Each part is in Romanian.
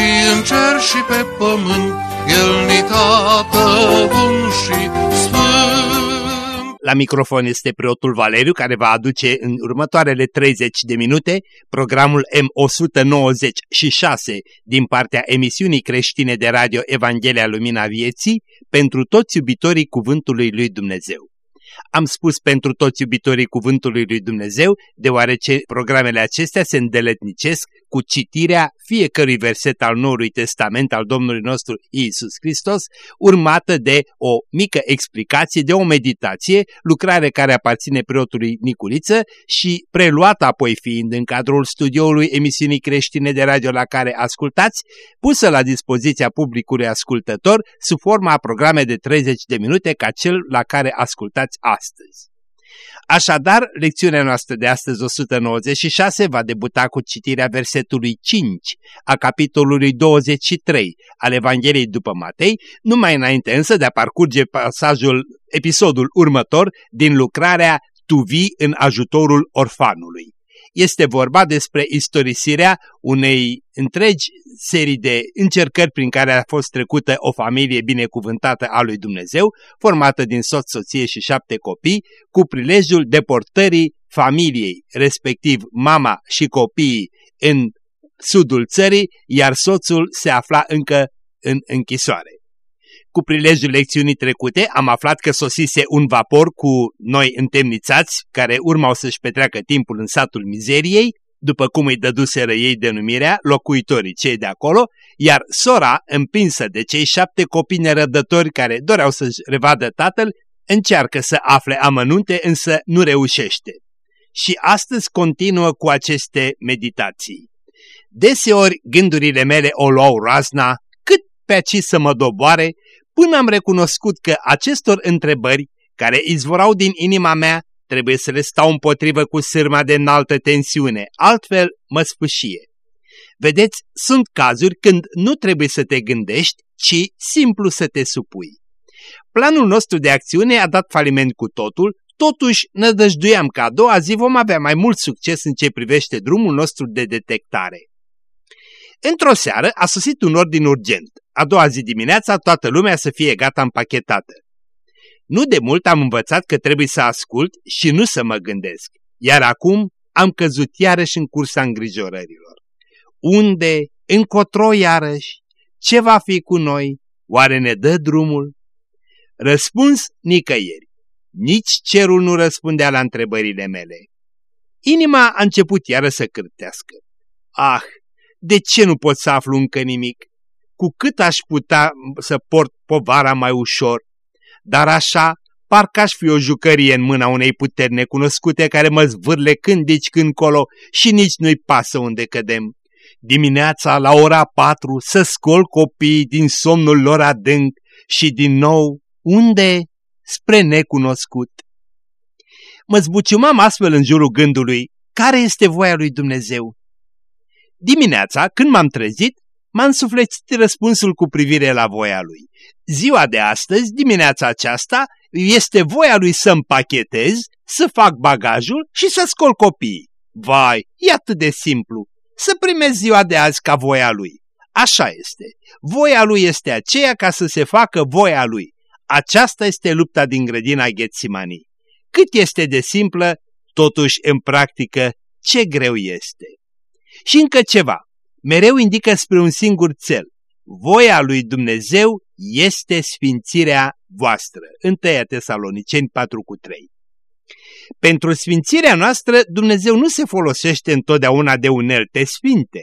și în cer și pe pământ, El ni tată bun și sfânt. La microfon este preotul Valeriu care va aduce în următoarele 30 de minute programul M196 din partea emisiunii creștine de radio Evanghelia Lumina Vieții pentru toți iubitorii Cuvântului Lui Dumnezeu. Am spus pentru toți iubitorii Cuvântului Lui Dumnezeu, deoarece programele acestea se îndeletnicesc cu citirea fiecărui verset al Noului Testament al Domnului nostru Iisus Hristos, urmată de o mică explicație, de o meditație, lucrare care aparține preotului Niculiță și preluată apoi fiind în cadrul studioului emisiunii creștine de radio la care ascultați, pusă la dispoziția publicului ascultător sub forma a programe de 30 de minute ca cel la care ascultați astăzi. Așadar, lecțiunea noastră de astăzi 196 va debuta cu citirea versetului 5 a capitolului 23 al Evangheliei după Matei, numai înainte însă de a parcurge pasajul, episodul următor din lucrarea Tu vii în ajutorul orfanului. Este vorba despre istorisirea unei întregi serii de încercări prin care a fost trecută o familie binecuvântată a lui Dumnezeu, formată din soț, soție și șapte copii, cu prilejul deportării familiei, respectiv mama și copiii, în sudul țării, iar soțul se afla încă în închisoare. Cu prilejul lecțiunii trecute am aflat că sosise un vapor cu noi întemnițați care urmau să-și petreacă timpul în satul mizeriei, după cum îi dăduseră ei denumirea, locuitorii cei de acolo, iar sora, împinsă de cei șapte copii nerădători care doreau să-și revadă tatăl, încearcă să afle amănunte, însă nu reușește. Și astăzi continuă cu aceste meditații. Deseori gândurile mele o luau razna, cât pe aci să mă doboare, până am recunoscut că acestor întrebări, care izvorau din inima mea, trebuie să le stau împotrivă cu sârma de înaltă tensiune, altfel mă sfâșie. Vedeți, sunt cazuri când nu trebuie să te gândești, ci simplu să te supui. Planul nostru de acțiune a dat faliment cu totul, totuși nădăjduiam că a doua zi vom avea mai mult succes în ce privește drumul nostru de detectare. Într-o seară a sosit un ordin urgent. A doua zi dimineața toată lumea să fie gata împachetată. Nu de mult am învățat că trebuie să ascult și nu să mă gândesc, iar acum am căzut iarăși în cursa îngrijorărilor. Unde? Încotro iarăși? Ce va fi cu noi? Oare ne dă drumul? Răspuns nicăieri. Nici cerul nu răspundea la întrebările mele. Inima a început iară să cârtească. Ah, de ce nu pot să aflu încă nimic? Cu cât aș putea să port povara mai ușor? Dar așa, parcă aș fi o jucărie în mâna unei puteri necunoscute care mă zvârle când dici când colo și nici nu-i pasă unde cădem. Dimineața la ora patru să scol copiii din somnul lor adânc și din nou, unde? Spre necunoscut. Mă zbuciumam astfel în jurul gândului, care este voia lui Dumnezeu? Dimineața, când m-am trezit, m-a însuflețit răspunsul cu privire la voia lui. Ziua de astăzi, dimineața aceasta, este voia lui să împachetez, să fac bagajul și să scol copiii. Vai, e atât de simplu. Să primez ziua de azi ca voia lui. Așa este. Voia lui este aceea ca să se facă voia lui. Aceasta este lupta din grădina Ghețimanii. Cât este de simplă, totuși în practică ce greu este. Și încă ceva, mereu indică spre un singur cel. Voia lui Dumnezeu este sfințirea voastră. 1 Tesaloniceni 4 cu 3. Pentru sfințirea noastră, Dumnezeu nu se folosește întotdeauna de unelte sfinte.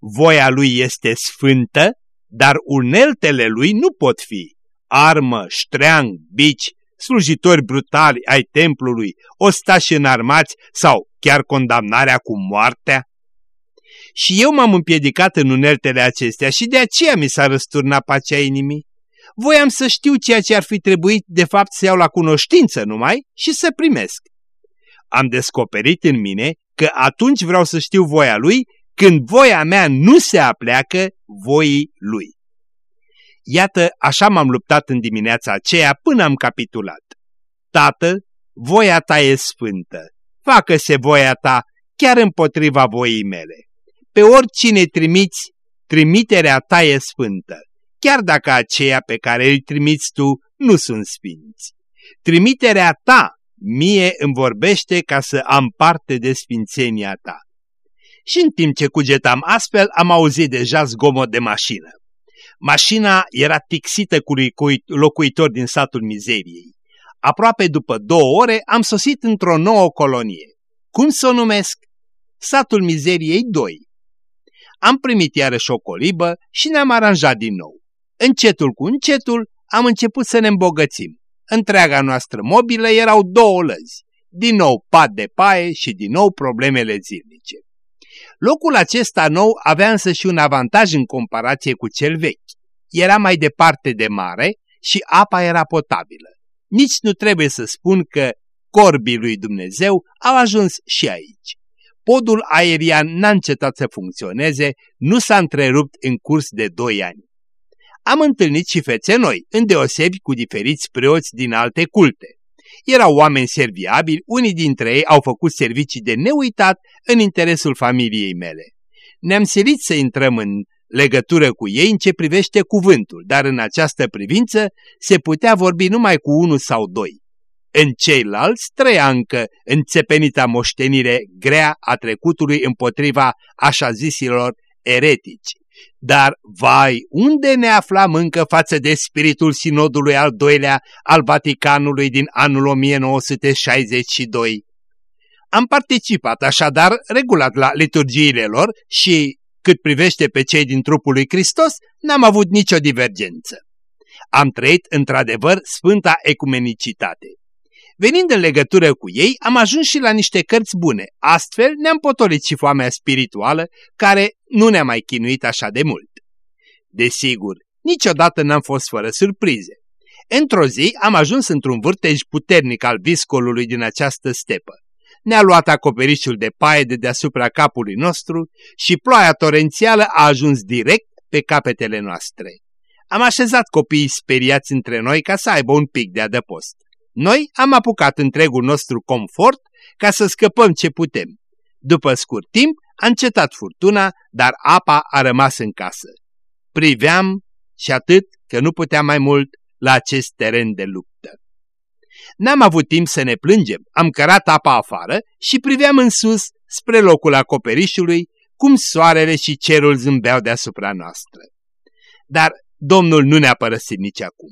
Voia lui este sfântă, dar uneltele lui nu pot fi. Armă, ștreang, bici, slujitori brutali ai templului, ostași înarmați sau chiar condamnarea cu moartea. Și eu m-am împiedicat în uneltele acestea și de aceea mi s-a răsturnat pacea inimii. Voiam să știu ceea ce ar fi trebuit de fapt să iau la cunoștință numai și să primesc. Am descoperit în mine că atunci vreau să știu voia lui când voia mea nu se apleacă voii lui. Iată, așa m-am luptat în dimineața aceea până am capitulat. Tată, voia ta e sfântă, facă-se voia ta chiar împotriva voii mele. Pe oricine trimiți, trimiterea ta e sfântă, chiar dacă aceea pe care îi trimiți tu nu sunt sfinți. Trimiterea ta mie îmi vorbește ca să am parte de sfințenia ta. Și în timp ce cugetam astfel, am auzit deja zgomot de mașină. Mașina era tixită cu locuitori din satul mizeriei. Aproape după două ore am sosit într-o nouă colonie. Cum să o numesc? Satul mizeriei 2. Am primit iarăși o colibă și ne-am aranjat din nou. Încetul cu încetul am început să ne îmbogățim. Întreaga noastră mobilă erau două lăzi, din nou pat de paie și din nou problemele zilnice. Locul acesta nou avea însă și un avantaj în comparație cu cel vechi. Era mai departe de mare și apa era potabilă. Nici nu trebuie să spun că corbii lui Dumnezeu au ajuns și aici. Podul aerian n-a încetat să funcționeze, nu s-a întrerupt în curs de doi ani. Am întâlnit și fețe noi, îndeosebi cu diferiți preoți din alte culte. Erau oameni serviabili, unii dintre ei au făcut servicii de neuitat în interesul familiei mele. Ne-am silit să intrăm în legătură cu ei în ce privește cuvântul, dar în această privință se putea vorbi numai cu unul sau doi. În ceilalți trăia încă înțepenita moștenire grea a trecutului împotriva așa zisilor eretici. Dar, vai, unde ne aflam încă față de spiritul sinodului al doilea al Vaticanului din anul 1962? Am participat așadar regulat la liturgiile lor și, cât privește pe cei din trupul lui Hristos, n-am avut nicio divergență. Am trăit într-adevăr sfânta ecumenicitate. Venind în legătură cu ei, am ajuns și la niște cărți bune. Astfel ne-am potolit și foamea spirituală, care nu ne-a mai chinuit așa de mult. Desigur, niciodată n-am fost fără surprize. Într-o zi am ajuns într-un vârtej puternic al viscolului din această stepă. Ne-a luat acoperișul de paie de deasupra capului nostru și ploaia torențială a ajuns direct pe capetele noastre. Am așezat copiii speriați între noi ca să aibă un pic de adăpost. Noi am apucat întregul nostru confort ca să scăpăm ce putem. După scurt timp a încetat furtuna, dar apa a rămas în casă. Priveam și atât că nu puteam mai mult la acest teren de luptă. N-am avut timp să ne plângem, am cărat apa afară și priveam în sus, spre locul acoperișului, cum soarele și cerul zâmbeau deasupra noastră. Dar Domnul nu ne-a părăsit nici acum.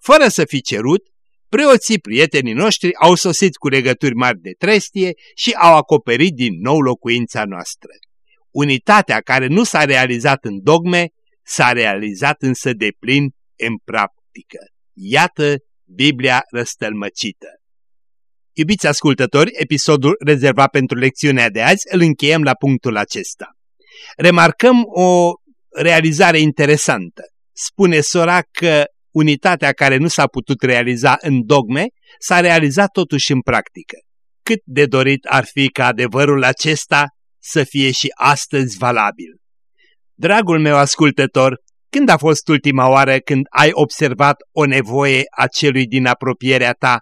Fără să fi cerut, preoții prietenii noștri au sosit cu legături mari de trestie și au acoperit din nou locuința noastră. Unitatea care nu s-a realizat în dogme, s-a realizat însă de plin în practică. Iată Biblia răstălmăcită. Iubiți ascultători, episodul rezervat pentru lecțiunea de azi îl încheiem la punctul acesta. Remarcăm o realizare interesantă. Spune sora că unitatea care nu s-a putut realiza în dogme s-a realizat totuși în practică. Cât de dorit ar fi ca adevărul acesta să fie și astăzi valabil. Dragul meu ascultător, când a fost ultima oară când ai observat o nevoie a celui din apropierea ta,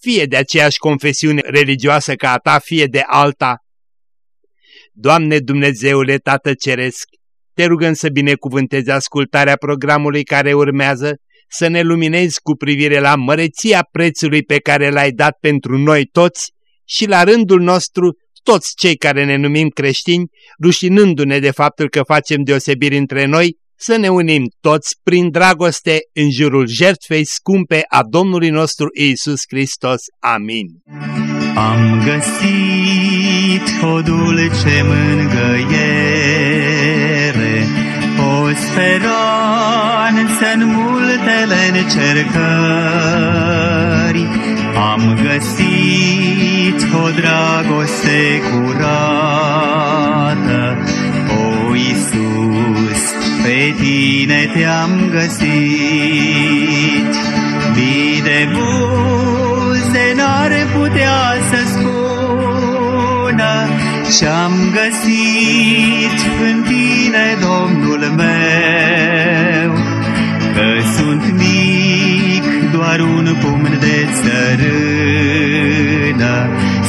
fie de aceeași confesiune religioasă ca a ta, fie de alta? Doamne Dumnezeule Tată Ceresc, te rugăm să binecuvântezi ascultarea programului care urmează, să ne luminezi cu privire la măreția prețului pe care l-ai dat pentru noi toți și la rândul nostru toți cei care ne numim creștini, rușinându-ne de faptul că facem deosebiri între noi, să ne unim toți prin dragoste în jurul jertfei scumpe a Domnului nostru Iisus Hristos. Amin. Am găsit o dulce mângăiere, o speranță în multele încercări. Am găsit o dragoste curată, o pe tine te-am găsit. Mii de buze n-ar putea să spună ce-am găsit în tine, Domnul meu, că sunt mic, doar un pumn de țărână,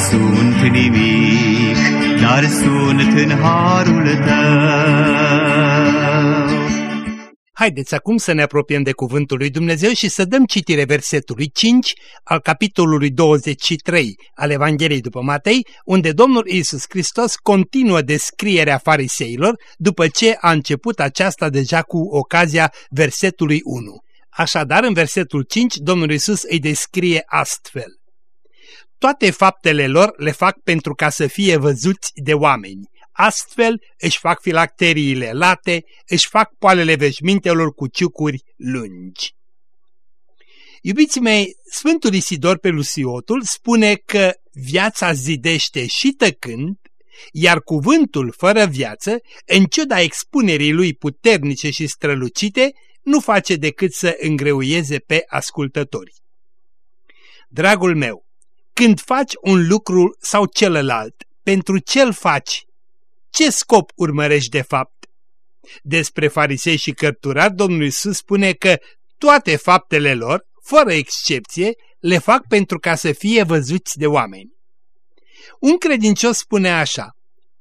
sunt nimic, dar sunt în harul tău. Haideți acum să ne apropiem de Cuvântul lui Dumnezeu și să dăm citire versetului 5 al capitolului 23 al Evangheliei după Matei, unde Domnul Isus Hristos continuă descrierea fariseilor după ce a început aceasta deja cu ocazia versetului 1. Așadar, în versetul 5, Domnul Isus îi descrie astfel. Toate faptele lor le fac pentru ca să fie văzuți de oameni. Astfel își fac filacteriile late, își fac poalele veșmintelor cu ciucuri lungi. Iubiții mei, Sfântul Isidor Pelusiotul spune că viața zidește și tăcând, iar cuvântul fără viață, în ciuda expunerii lui puternice și strălucite, nu face decât să îngreuieze pe ascultători. Dragul meu, când faci un lucru sau celălalt, pentru ce-l faci? Ce scop urmărești de fapt? Despre farisei și cărturari, Domnul Iisus spune că toate faptele lor, fără excepție, le fac pentru ca să fie văzuți de oameni. Un credincios spune așa,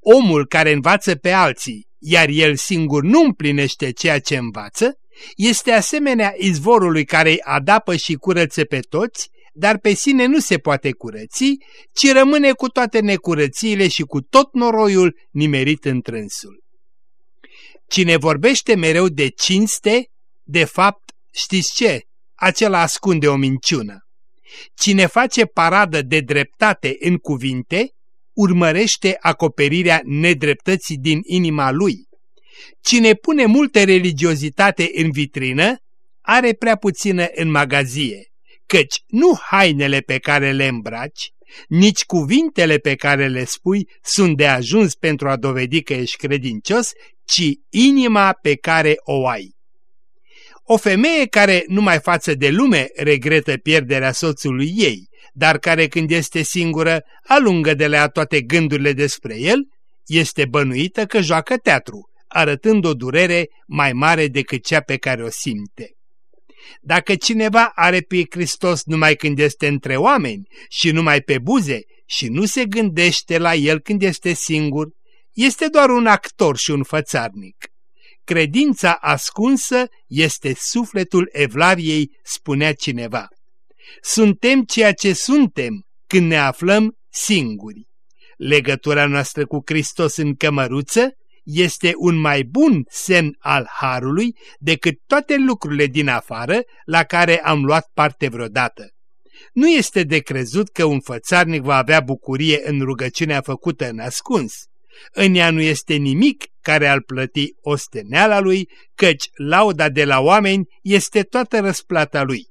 omul care învață pe alții, iar el singur nu împlinește ceea ce învață, este asemenea izvorului care îi adapă și curăță pe toți, dar pe sine nu se poate curăți, ci rămâne cu toate necurățiile și cu tot noroiul nimerit în trânsul. Cine vorbește mereu de cinste, de fapt, știți ce? Acela ascunde o minciună. Cine face paradă de dreptate în cuvinte, urmărește acoperirea nedreptății din inima lui. Cine pune multă religiozitate în vitrină, are prea puțină în magazie căci nu hainele pe care le îmbraci, nici cuvintele pe care le spui sunt de ajuns pentru a dovedi că ești credincios, ci inima pe care o ai. O femeie care numai față de lume regretă pierderea soțului ei, dar care când este singură alungă de la toate gândurile despre el, este bănuită că joacă teatru, arătând o durere mai mare decât cea pe care o simte. Dacă cineva are pe Hristos numai când este între oameni și numai pe buze și nu se gândește la el când este singur, este doar un actor și un fățarnic. Credința ascunsă este sufletul Evlaviei, spunea cineva. Suntem ceea ce suntem când ne aflăm singuri. Legătura noastră cu Hristos în cămăruță este un mai bun semn al Harului decât toate lucrurile din afară la care am luat parte vreodată. Nu este de crezut că un fățarnic va avea bucurie în rugăciunea făcută în ascuns. În ea nu este nimic care ar plăti osteneala lui, căci lauda de la oameni este toată răsplata lui.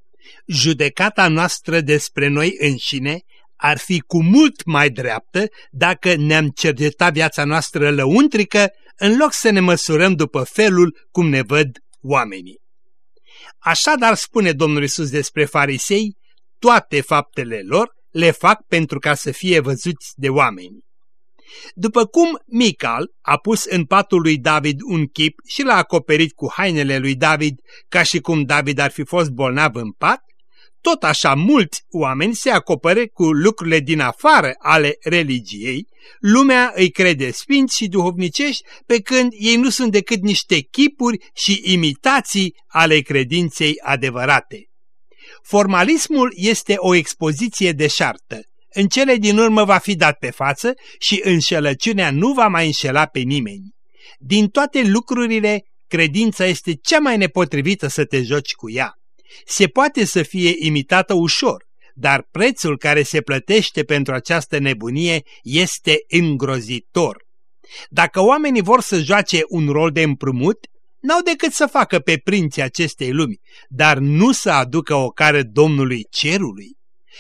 Judecata noastră despre noi înșine ar fi cu mult mai dreaptă dacă ne-am cercetat viața noastră lăuntrică în loc să ne măsurăm după felul cum ne văd oamenii. Așadar spune Domnul Isus despre farisei, toate faptele lor le fac pentru ca să fie văzuți de oameni. După cum Mical a pus în patul lui David un chip și l-a acoperit cu hainele lui David ca și cum David ar fi fost bolnav în pat, tot așa mulți oameni se acopere cu lucrurile din afară ale religiei, lumea îi crede sfinți și duhovnicești, pe când ei nu sunt decât niște chipuri și imitații ale credinței adevărate. Formalismul este o expoziție deșartă. În cele din urmă va fi dat pe față și înșelăciunea nu va mai înșela pe nimeni. Din toate lucrurile, credința este cea mai nepotrivită să te joci cu ea se poate să fie imitată ușor, dar prețul care se plătește pentru această nebunie este îngrozitor. Dacă oamenii vor să joace un rol de împrumut, n-au decât să facă pe prinții acestei lumi, dar nu să aducă o care Domnului Cerului.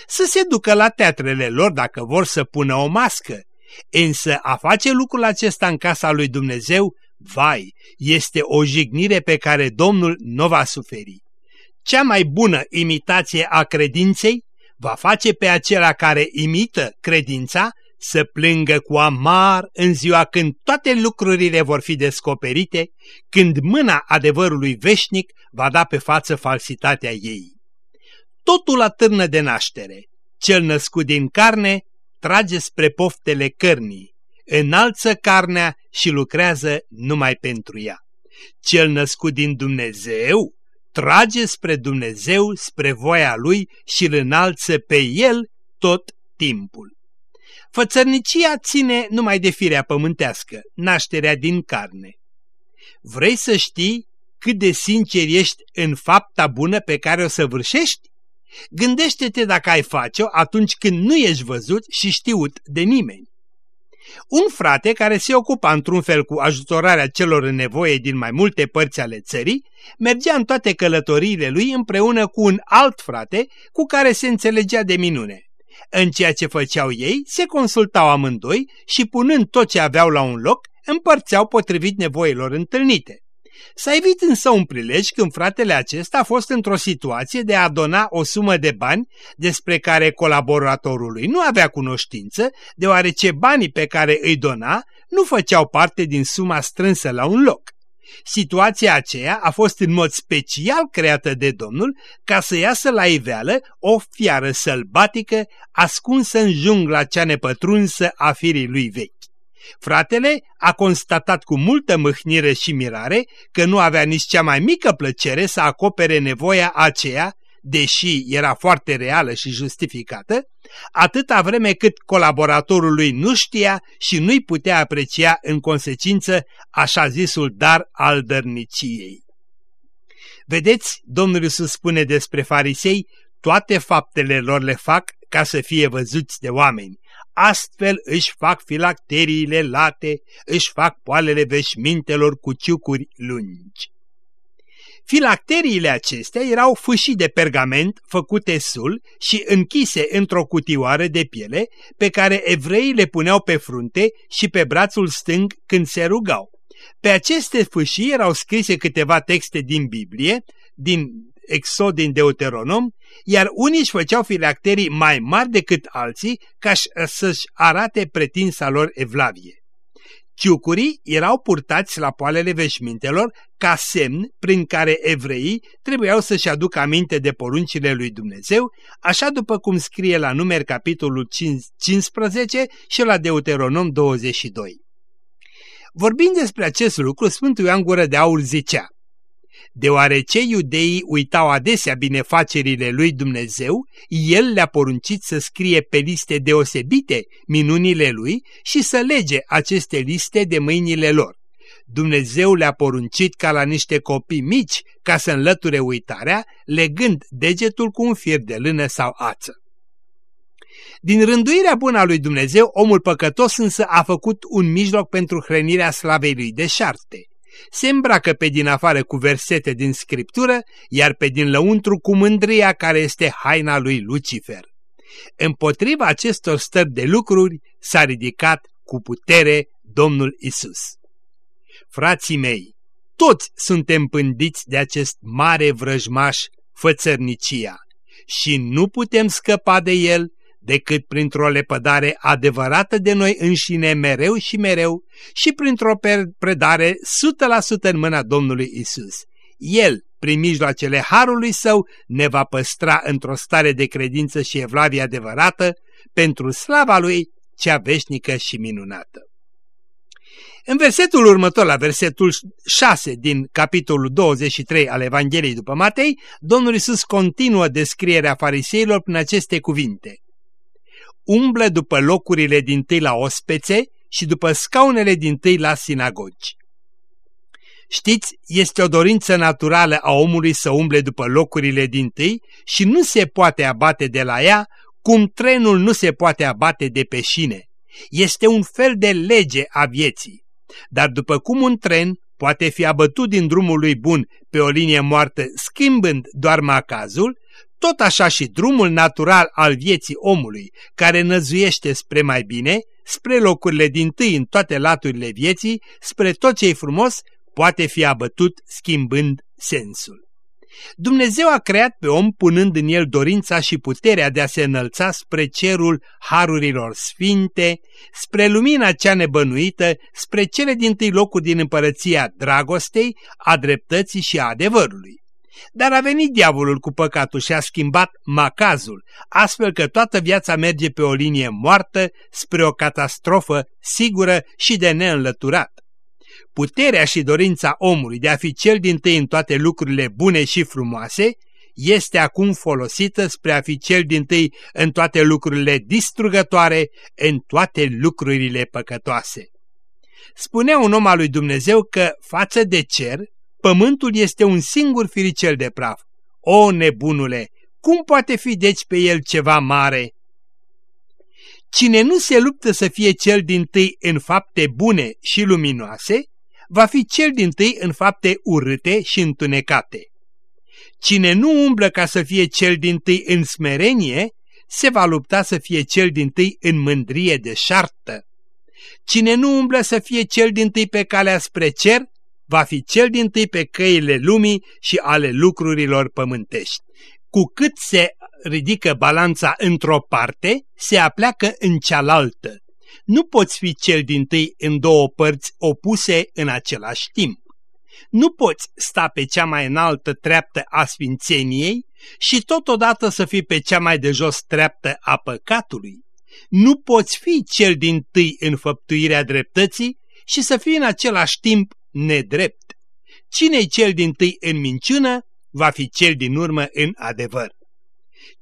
Să se ducă la teatrele lor dacă vor să pună o mască, însă a face lucrul acesta în casa lui Dumnezeu vai, este o jignire pe care Domnul nu va suferi. Cea mai bună imitație a credinței va face pe acela care imită credința să plângă cu amar în ziua când toate lucrurile vor fi descoperite, când mâna adevărului veșnic va da pe față falsitatea ei. Totul atârnă de naștere. Cel născut din carne trage spre poftele cărnii, înalță carnea și lucrează numai pentru ea. Cel născut din Dumnezeu trage spre Dumnezeu, spre voia Lui și îl înalță pe El tot timpul. Fățărnicia ține numai de firea pământească, nașterea din carne. Vrei să știi cât de sincer ești în fapta bună pe care o săvârșești? Gândește-te dacă ai face-o atunci când nu ești văzut și știut de nimeni. Un frate care se ocupa într-un fel cu ajutorarea celor în nevoie din mai multe părți ale țării, mergea în toate călătoriile lui împreună cu un alt frate cu care se înțelegea de minune. În ceea ce făceau ei, se consultau amândoi și punând tot ce aveau la un loc, împărțeau potrivit nevoilor întâlnite. S-a evit însă un prilej când fratele acesta a fost într-o situație de a dona o sumă de bani despre care colaboratorului nu avea cunoștință, deoarece banii pe care îi dona nu făceau parte din suma strânsă la un loc. Situația aceea a fost în mod special creată de Domnul ca să iasă la iveală o fiară sălbatică ascunsă în jungla cea nepătrunsă a firii lui vechi. Fratele a constatat cu multă mâhnire și mirare că nu avea nici cea mai mică plăcere să acopere nevoia aceea, deși era foarte reală și justificată, atâta vreme cât colaboratorul lui nu știa și nu-i putea aprecia în consecință așa zisul dar al dărniciei. Vedeți, Domnul Iisus spune despre farisei, toate faptele lor le fac ca să fie văzuți de oameni. Astfel își fac filacteriile late, își fac poalele veșmintelor cu ciucuri lungi. Filacteriile acestea erau fâșii de pergament făcute sul și închise într-o cutioară de piele pe care evreii le puneau pe frunte și pe brațul stâng când se rugau. Pe aceste fâșii erau scrise câteva texte din Biblie, din Exod din Deuteronom, iar unii își făceau filacterii mai mari decât alții ca să-și arate pretinsa lor evlavie. Ciucurii erau purtați la poalele veșmintelor ca semn prin care evreii trebuiau să-și aducă aminte de poruncile lui Dumnezeu, așa după cum scrie la numer capitolul 15 și la Deuteronom 22. Vorbind despre acest lucru, Sfântul Ioan Gură de Aur zicea, Deoarece iudeii uitau adesea binefacerile lui Dumnezeu, el le-a poruncit să scrie pe liste deosebite minunile lui și să lege aceste liste de mâinile lor. Dumnezeu le-a poruncit ca la niște copii mici ca să înlăture uitarea, legând degetul cu un fir de lână sau ață. Din rânduirea bună a lui Dumnezeu, omul păcătos însă a făcut un mijloc pentru hrănirea slavei lui de șarte se îmbracă pe din afară cu versete din scriptură, iar pe din lăuntru cu mândria care este haina lui Lucifer. Împotriva acestor stări de lucruri s-a ridicat cu putere Domnul Isus. Frații mei, toți suntem pândiți de acest mare vrăjmaș, fățărnicia, și nu putem scăpa de el decât printr-o lepădare adevărată de noi înșine mereu și mereu și printr-o predare 100% în mâna Domnului Isus. El, prin mijloacele Harului Său, ne va păstra într-o stare de credință și evlavie adevărată pentru slava Lui, cea veșnică și minunată. În versetul următor, la versetul 6 din capitolul 23 al Evangheliei după Matei, Domnul Isus continuă descrierea fariseilor prin aceste cuvinte umblă după locurile din tâi la ospețe și după scaunele din tâi la sinagogi. Știți, este o dorință naturală a omului să umble după locurile din tâi și nu se poate abate de la ea cum trenul nu se poate abate de pe șine. Este un fel de lege a vieții. Dar după cum un tren poate fi abătut din drumul lui bun pe o linie moartă schimbând doar macazul, tot așa și drumul natural al vieții omului, care năzuiește spre mai bine, spre locurile din tâi în toate laturile vieții, spre tot ce e frumos, poate fi abătut schimbând sensul. Dumnezeu a creat pe om punând în el dorința și puterea de a se înălța spre cerul harurilor sfinte, spre lumina cea nebănuită, spre cele din tâi locuri din împărăția dragostei, a dreptății și a adevărului. Dar a venit diavolul cu păcatul și a schimbat macazul, astfel că toată viața merge pe o linie moartă spre o catastrofă sigură și de neînlăturat. Puterea și dorința omului de a fi cel din tâi în toate lucrurile bune și frumoase este acum folosită spre a fi cel din tâi în toate lucrurile distrugătoare, în toate lucrurile păcătoase. Spunea un om al lui Dumnezeu că, față de cer, pământul este un singur firicel de praf. O, nebunule, cum poate fi deci pe el ceva mare? Cine nu se luptă să fie cel din tâi în fapte bune și luminoase, va fi cel din tâi în fapte urâte și întunecate. Cine nu umblă ca să fie cel din tâi în smerenie, se va lupta să fie cel din tâi în mândrie de șartă. Cine nu umblă să fie cel din tâi pe calea spre cer, va fi cel din tâi pe căile lumii și ale lucrurilor pământești. Cu cât se ridică balanța într-o parte, se apleacă în cealaltă. Nu poți fi cel din tâi în două părți opuse în același timp. Nu poți sta pe cea mai înaltă treaptă a sfințeniei și totodată să fii pe cea mai de jos treaptă a păcatului. Nu poți fi cel din tâi în făptuirea dreptății și să fii în același timp nedrept. Cine-i cel din tâi în minciună, va fi cel din urmă în adevăr.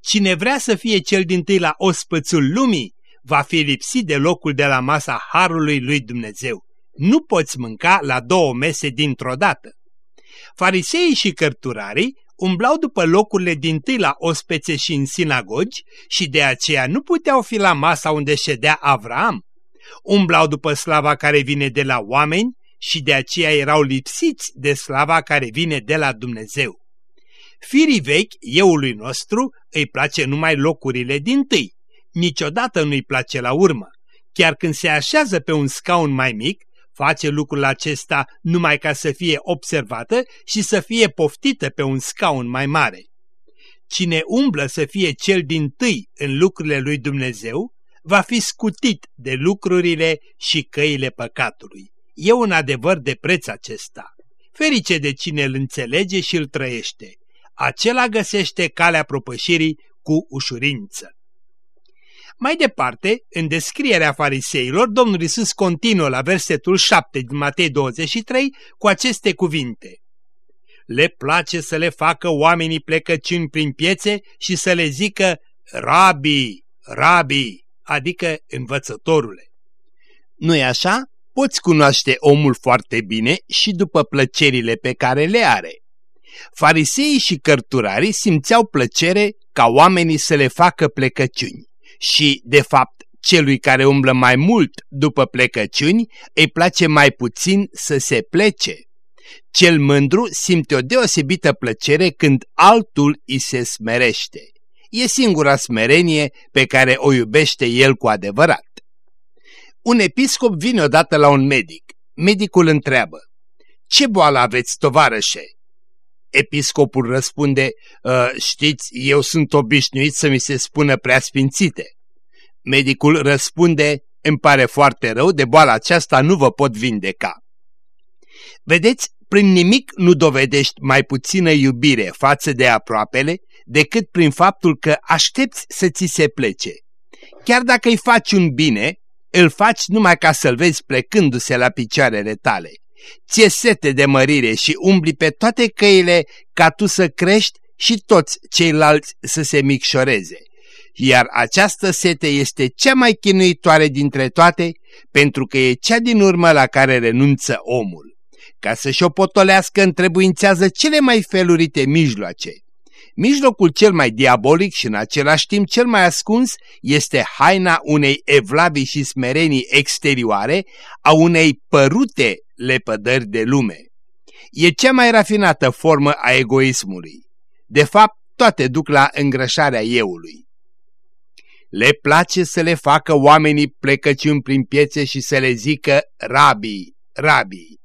Cine vrea să fie cel din tâi la ospățul lumii, va fi lipsit de locul de la masa Harului lui Dumnezeu. Nu poți mânca la două mese dintr-o dată. Fariseii și cărturarii umblau după locurile din tâi la ospețe și în sinagogi și de aceea nu puteau fi la masa unde ședea Avram. Umblau după slava care vine de la oameni și de aceea erau lipsiți de slava care vine de la Dumnezeu. Firii vechi, euului nostru, îi place numai locurile din tâi, niciodată nu-i place la urmă. Chiar când se așează pe un scaun mai mic, face lucrul acesta numai ca să fie observată și să fie poftită pe un scaun mai mare. Cine umblă să fie cel din tâi în lucrurile lui Dumnezeu, va fi scutit de lucrurile și căile păcatului. E un adevăr de preț acesta. Ferice de cine îl înțelege și îl trăiește. Acela găsește calea propășirii cu ușurință. Mai departe, în descrierea fariseilor, Domnul Isus continuă la versetul 7 din Matei 23 cu aceste cuvinte. Le place să le facă oamenii plecăciuni prin piețe și să le zică rabi, rabi, adică învățătorule. Nu-i așa? Poți cunoaște omul foarte bine și după plăcerile pe care le are. Fariseii și cărturarii simțeau plăcere ca oamenii să le facă plecăciuni și, de fapt, celui care umblă mai mult după plecăciuni îi place mai puțin să se plece. Cel mândru simte o deosebită plăcere când altul îi se smerește. E singura smerenie pe care o iubește el cu adevărat. Un episcop vine odată la un medic. Medicul întreabă, Ce boală aveți, tovarășe? Episcopul răspunde, ă, știți, eu sunt obișnuit să mi se spună preasfințite. Medicul răspunde, îmi pare foarte rău, de boala aceasta nu vă pot vindeca. Vedeți, prin nimic nu dovedești mai puțină iubire față de aproapele decât prin faptul că aștepți să ți se plece. Chiar dacă îi faci un bine, îl faci numai ca să-l vezi plecându-se la picioarele tale. Ție sete de mărire și umbli pe toate căile ca tu să crești și toți ceilalți să se micșoreze. Iar această sete este cea mai chinuitoare dintre toate, pentru că e cea din urmă la care renunță omul. Ca să-și o potolească întrebuințează cele mai felurite mijloace. Mijlocul cel mai diabolic și în același timp cel mai ascuns este haina unei evlavii și smerenii exterioare, a unei părute lepădări de lume. E cea mai rafinată formă a egoismului. De fapt, toate duc la îngrășarea euului. Le place să le facă oamenii plecăciuni prin piețe și să le zică rabii, rabii.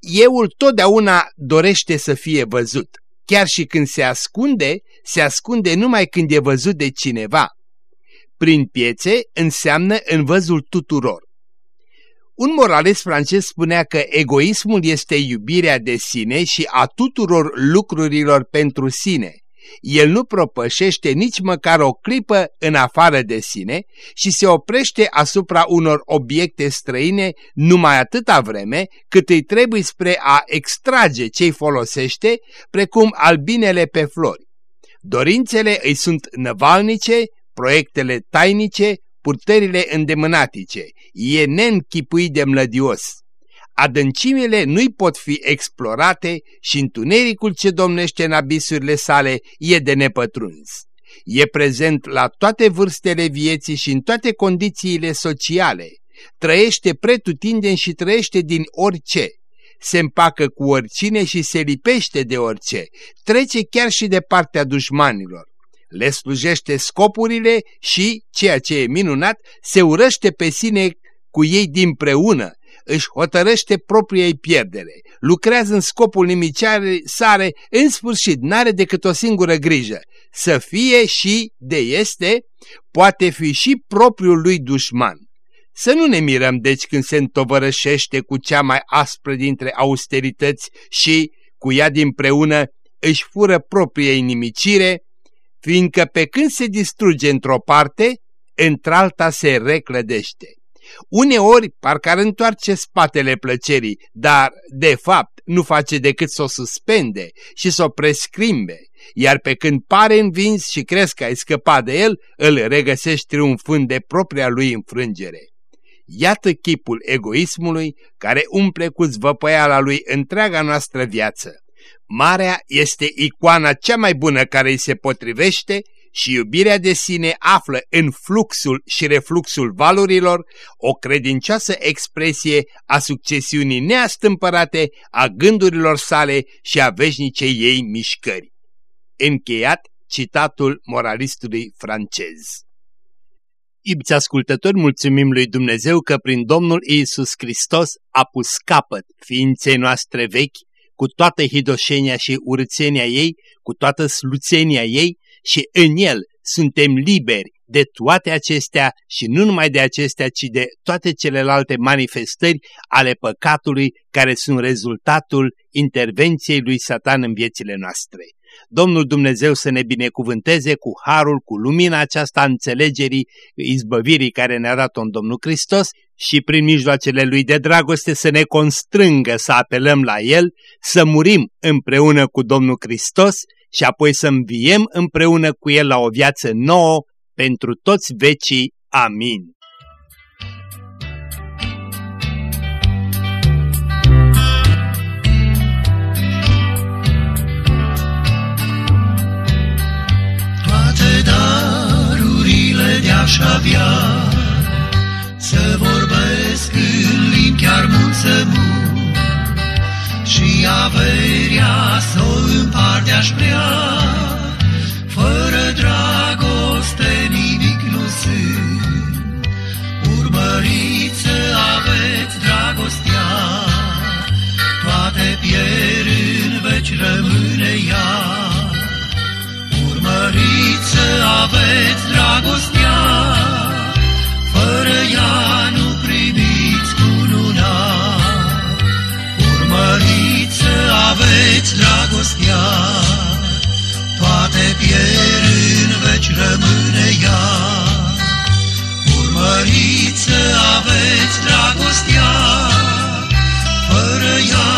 Euul totdeauna dorește să fie văzut. Chiar și când se ascunde, se ascunde numai când e văzut de cineva. Prin piețe înseamnă în văzul tuturor. Un moralist francez spunea că egoismul este iubirea de sine și a tuturor lucrurilor pentru sine. El nu propășește nici măcar o clipă în afară de sine și se oprește asupra unor obiecte străine numai atâta vreme cât îi trebuie spre a extrage ce-i folosește, precum albinele pe flori. Dorințele îi sunt năvalnice, proiectele tainice, purtările îndemânatice. E neînchipuit de mlădios. Adâncimile nu-i pot fi explorate și întunericul ce domnește în abisurile sale e de nepătruns. E prezent la toate vârstele vieții și în toate condițiile sociale. Trăiește pretutindeni și trăiește din orice. Se împacă cu oricine și se lipește de orice. Trece chiar și de partea dușmanilor le slujește scopurile și, ceea ce e minunat, se urăște pe sine cu ei dinpreună, își hotărăște propria ei pierdere, lucrează în scopul nimiciare sare, în sfârșit n-are decât o singură grijă, să fie și de este, poate fi și propriul lui dușman. Să nu ne mirăm deci când se întovărășește cu cea mai aspră dintre austerități și, cu ea dinpreună, își fură propria inimicire, fiindcă pe când se distruge într-o parte, într-alta se reclădește. Uneori parcă ar întoarce spatele plăcerii, dar, de fapt, nu face decât să o suspende și să o prescrimbe, iar pe când pare învins și crezi că ai scăpat de el, îl regăsești triumfând de propria lui înfrângere. Iată chipul egoismului care umple cu zvăpăiala lui întreaga noastră viață. Marea este icoana cea mai bună care îi se potrivește și iubirea de sine află în fluxul și refluxul valurilor o credincioasă expresie a succesiunii neastâmpărate a gândurilor sale și a veșnicei ei mișcări. Încheiat citatul moralistului francez. Iubiți ascultători, mulțumim lui Dumnezeu că prin Domnul Iisus Hristos a pus capăt ființei noastre vechi cu toată hidoșenia și urțenia ei, cu toată sluțenia ei și în el suntem liberi de toate acestea și nu numai de acestea, ci de toate celelalte manifestări ale păcatului care sunt rezultatul intervenției lui Satan în viețile noastre. Domnul Dumnezeu să ne binecuvânteze cu harul, cu lumina aceasta înțelegerii, izbăvirii care ne-a dat-o în Domnul Hristos și prin mijloacele Lui de dragoste să ne constrângă să apelăm la El, să murim împreună cu Domnul Hristos și apoi să înviem împreună cu El la o viață nouă pentru toți vecii. Amin. Toate darurile de-aș avea Să vorbesc în limbi chiar mult să Și averia să o împart de-aș vrea. Fără dragoste nimic nu sunt. Urmăriți să aveți dragostea. Toate pierd în veci rămâne ea. Urmăriți să aveți dragostea. Fără ea nu veci dragostea, toate pieri în veci rămâne ea. Urmăriți să aveți dragostea, fără ea